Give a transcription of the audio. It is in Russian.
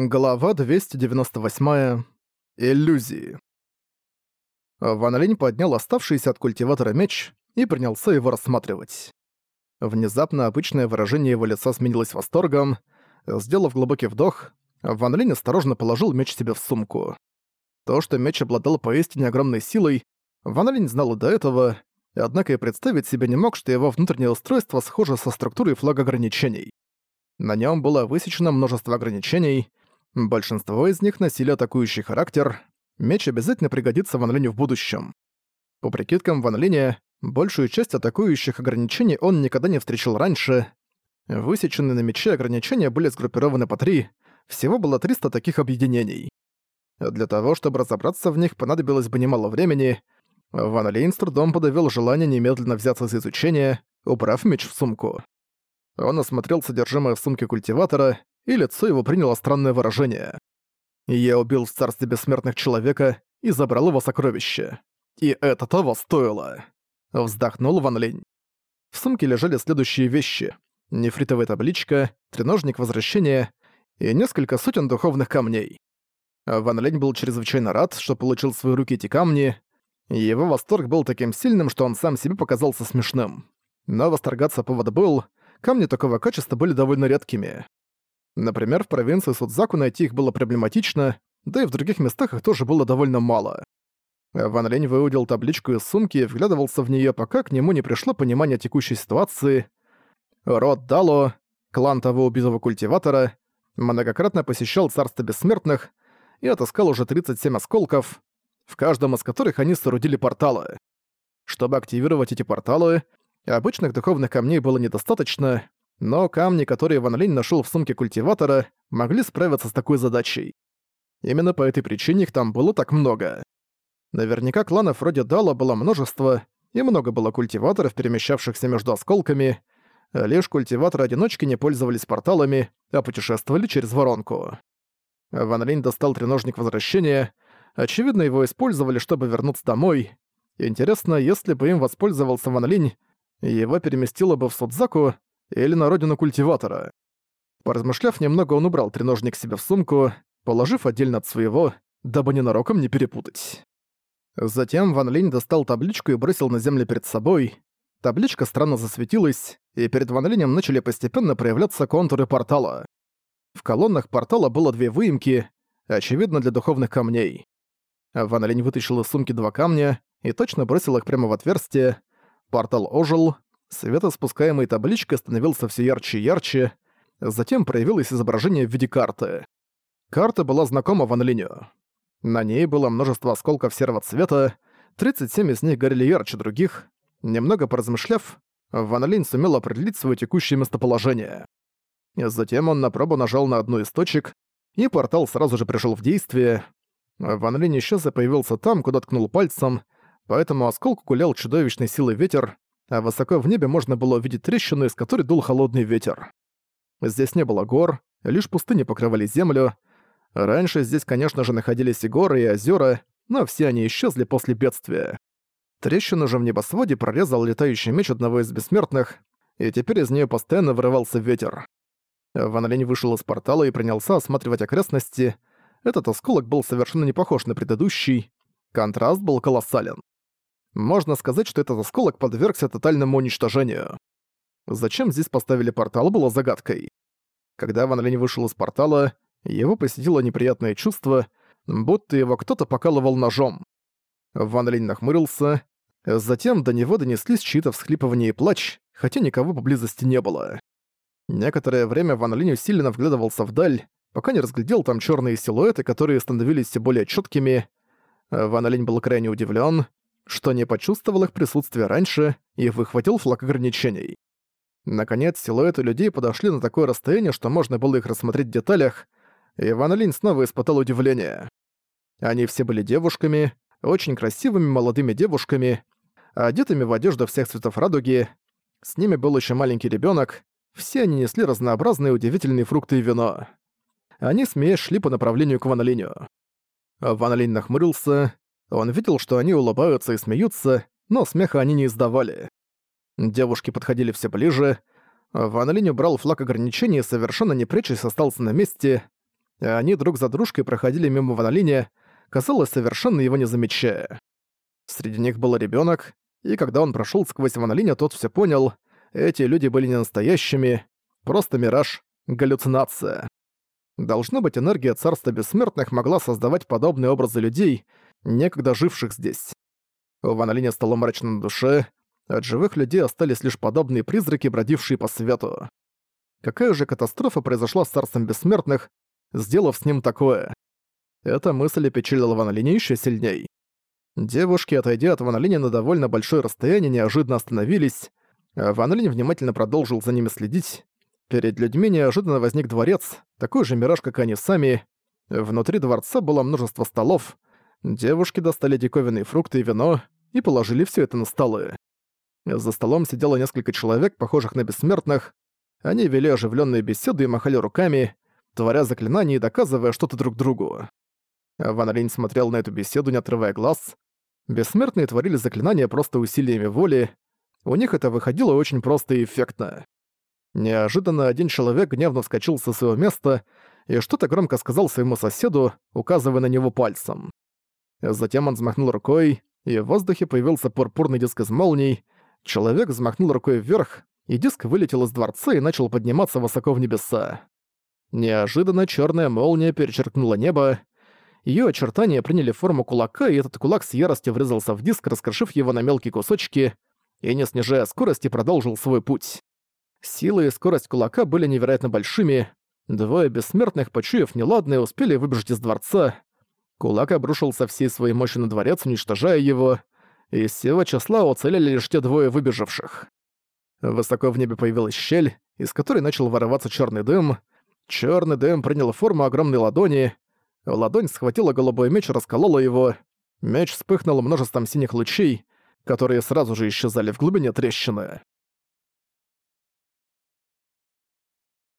Глава 298. Иллюзии. Ван Линь поднял оставшийся от культиватора меч и принялся его рассматривать. Внезапно обычное выражение его лица сменилось восторгом. Сделав глубокий вдох, Ван Линь осторожно положил меч себе в сумку. То, что меч обладал поистине огромной силой, Ван Линь знал и до этого, однако и представить себе не мог, что его внутреннее устройство схоже со структурой флага ограничений. На нем было высечено множество ограничений, Большинство из них носили атакующий характер. Меч обязательно пригодится Ван Линю в будущем. По прикидкам Ван Линя, большую часть атакующих ограничений он никогда не встречал раньше. Высеченные на мече ограничения были сгруппированы по три, всего было 300 таких объединений. Для того, чтобы разобраться в них, понадобилось бы немало времени. Ван Линь с трудом подавил желание немедленно взяться за изучение, убрав меч в сумку. Он осмотрел содержимое сумки культиватора и лицо его приняло странное выражение. «Я убил в царстве бессмертных человека и забрал его сокровище. И это того стоило!» Вздохнул Ван Линь. В сумке лежали следующие вещи. Нефритовая табличка, треножник возвращения и несколько сотен духовных камней. Ван Линь был чрезвычайно рад, что получил в свои руки эти камни. Его восторг был таким сильным, что он сам себе показался смешным. Но восторгаться повод был, камни такого качества были довольно редкими. Например, в провинции Судзаку найти их было проблематично, да и в других местах их тоже было довольно мало. Ван Лень выудил табличку из сумки и вглядывался в нее, пока к нему не пришло понимание текущей ситуации. Род Дало, клан того убитого культиватора, многократно посещал Царство Бессмертных и отыскал уже 37 осколков, в каждом из которых они соорудили порталы. Чтобы активировать эти порталы, обычных духовных камней было недостаточно, но камни, которые Ван Линь нашёл в сумке культиватора, могли справиться с такой задачей. Именно по этой причине их там было так много. Наверняка кланов вроде Дала было множество, и много было культиваторов, перемещавшихся между осколками. Лишь культиваторы-одиночки не пользовались порталами, а путешествовали через воронку. Ван Линь достал треножник возвращения. Очевидно, его использовали, чтобы вернуться домой. Интересно, если бы им воспользовался Ван Линь, его переместило бы в Судзаку, или на родину культиватора. Поразмышляв немного, он убрал треножник себе в сумку, положив отдельно от своего, дабы ненароком не перепутать. Затем Ван Линь достал табличку и бросил на землю перед собой. Табличка странно засветилась, и перед Ван Линем начали постепенно проявляться контуры портала. В колоннах портала было две выемки, очевидно для духовных камней. Ван Линь вытащил из сумки два камня и точно бросил их прямо в отверстие. Портал ожил, Светоспускаемой табличкой становился все ярче и ярче, затем проявилось изображение в виде карты. Карта была знакома Ван Линю. На ней было множество осколков серого цвета, 37 из них горели ярче других. Немного поразмышляв, Ван Линь сумел определить свое текущее местоположение. Затем он на пробу нажал на одну из точек, и портал сразу же пришел в действие. Ван Линь исчез и появился там, куда ткнул пальцем, поэтому осколку гулял чудовищной силой ветер, а высоко в небе можно было увидеть трещину, из которой дул холодный ветер. Здесь не было гор, лишь пустыни покрывали землю. Раньше здесь, конечно же, находились и горы, и озера, но все они исчезли после бедствия. Трещину же в небосводе прорезал летающий меч одного из бессмертных, и теперь из нее постоянно вырывался ветер. Ван Линь вышел из портала и принялся осматривать окрестности. Этот осколок был совершенно не похож на предыдущий. Контраст был колоссален. Можно сказать, что этот осколок подвергся тотальному уничтожению. Зачем здесь поставили портал, было загадкой. Когда Ван Линь вышел из портала, его посетило неприятное чувство, будто его кто-то покалывал ножом. Ван Линь нахмурился, затем до него донеслись чьи-то всхлипывания и плач, хотя никого поблизости не было. Некоторое время Ван Линь усиленно вглядывался вдаль, пока не разглядел там черные силуэты, которые становились все более четкими. Ван Линь был крайне удивлен, что не почувствовал их присутствие раньше и выхватил флаг ограничений. Наконец, силуэты людей подошли на такое расстояние, что можно было их рассмотреть в деталях, и Ван Линь снова испытал удивление. Они все были девушками, очень красивыми молодыми девушками, одетыми в одежду всех цветов радуги. С ними был еще маленький ребенок. Все они несли разнообразные удивительные фрукты и вино. Они, смеясь, шли по направлению к Ван Линю. Ван Линь нахмурился, он видел, что они улыбаются и смеются, но смеха они не издавали. Девушки подходили все ближе. Ван Линь убрал флаг ограничений и совершенно не прячась остался на месте. они друг за дружкой проходили мимо Ванолиня, казалось, совершенно его не замечая. Среди них был ребенок, и когда он прошел сквозь Ванолиня, тот все понял, эти люди были не настоящими, просто мираж, галлюцинация. Должно быть, энергия Царства Бессмертных могла создавать подобные образы людей, некогда живших здесь. У Ванолиня стало мрачно на душе, от живых людей остались лишь подобные призраки, бродившие по свету. Какая же катастрофа произошла с Царством Бессмертных, сделав с ним такое? Эта мысль опечалила Ван Линя ещё сильней. Девушки, отойдя от Ван на довольно большое расстояние, неожиданно остановились, а Ван внимательно продолжил за ними следить. Перед людьми неожиданно возник дворец, такой же мираж, как они сами. Внутри дворца было множество столов. Девушки достали диковинные фрукты и вино и положили всё это на столы. За столом сидело несколько человек, похожих на бессмертных. Они вели оживленные беседы и махали руками, творя заклинания и доказывая что-то друг другу. Ван Линь смотрел на эту беседу, не отрывая глаз. Бессмертные творили заклинания просто усилиями воли. У них это выходило очень просто и эффектно. Неожиданно один человек гневно вскочил со своего места и что-то громко сказал своему соседу, указывая на него пальцем. Затем он взмахнул рукой, и в воздухе появился пурпурный диск из молний. Человек взмахнул рукой вверх, и диск вылетел из дворца и начал подниматься высоко в небеса. Неожиданно черная молния перечеркнула небо, ее очертания приняли форму кулака, и этот кулак с яростью врезался в диск, раскрошив его на мелкие кусочки, и, не снижая скорости, продолжил свой путь. Сила и скорость кулака были невероятно большими. Двое бессмертных, почуяв неладное, успели выбежать из дворца. Кулак обрушился всей своей мощью на дворец, уничтожая его. Из всего числа уцелели лишь те двое выбежавших. Высоко в небе появилась щель, из которой начал вырываться черный дым. Черный дым принял форму огромной ладони. Ладонь схватила голубой меч и расколола его. Меч вспыхнул множеством синих лучей, которые сразу же исчезали в глубине трещины.